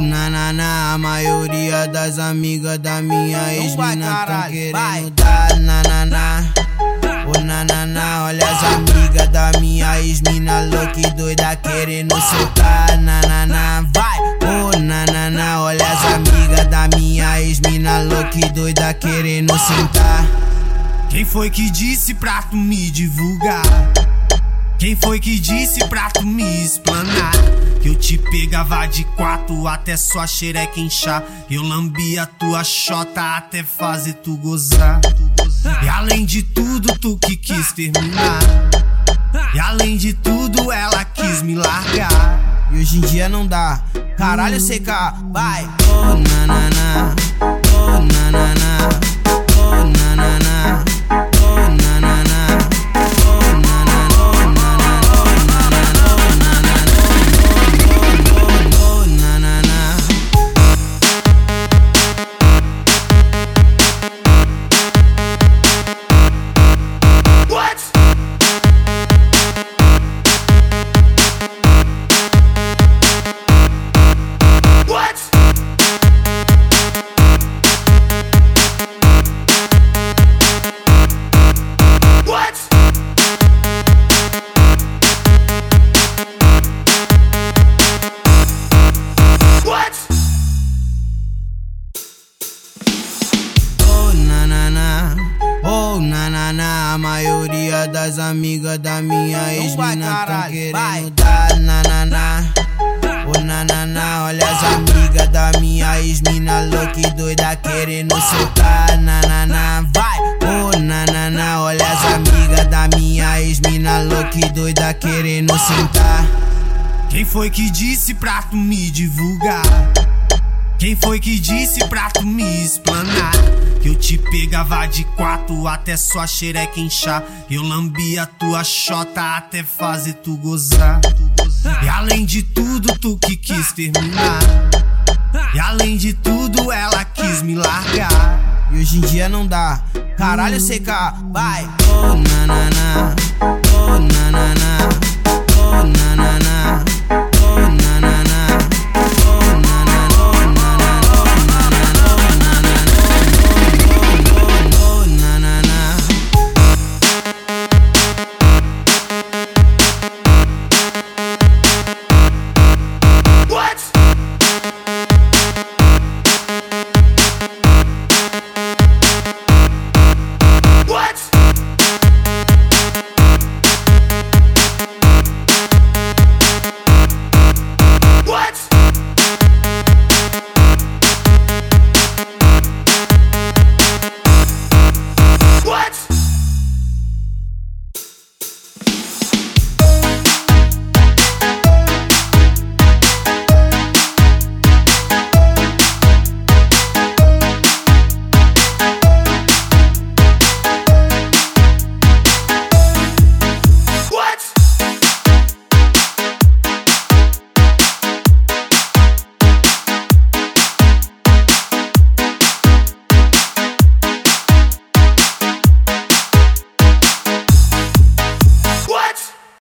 na na na, a maioria das amigas da minha ex-mina tão querendo dar na na na. Ô na na na, olha as amigas da minha ex-mina louca e doida querendo soltar na na na, vai. Ô na na na, olha as amigas da minha ex-mina louca e doida querendo sentar. Quem foi que disse pra tu me divulgar? Quem foi que disse pra tu me explanar? Que eu te pegava de quatro até sua xereca inchar. Eu lambia tua chota até fazer tu gozar. E além de tudo, tu que quis terminar. E além de tudo, ela quis me largar. E hoje em dia não dá. Caralho, CK, vai. Oh, na na na. Oh na na na, a maioria das amigas da minha ex-mina tão querendo dar na na na. Oh na na na, olha as amigas da minha ex-mina louca e doida querendo soltar na na na, vai. Oh na na na, olha as amigas da minha ex-mina louca e doida querendo sentar. Quem foi que disse pra tu me divulgar? Quem foi que disse pra tu me explanar? Eu te pegava de quatro até sua xereca inchar. Eu lambia tua chota até fazer tu gozar. E além de tudo, tu que quis terminar. E além de tudo, ela quis me largar. E hoje em dia não dá. Caralho, CK, vai. Oh na. Oh na.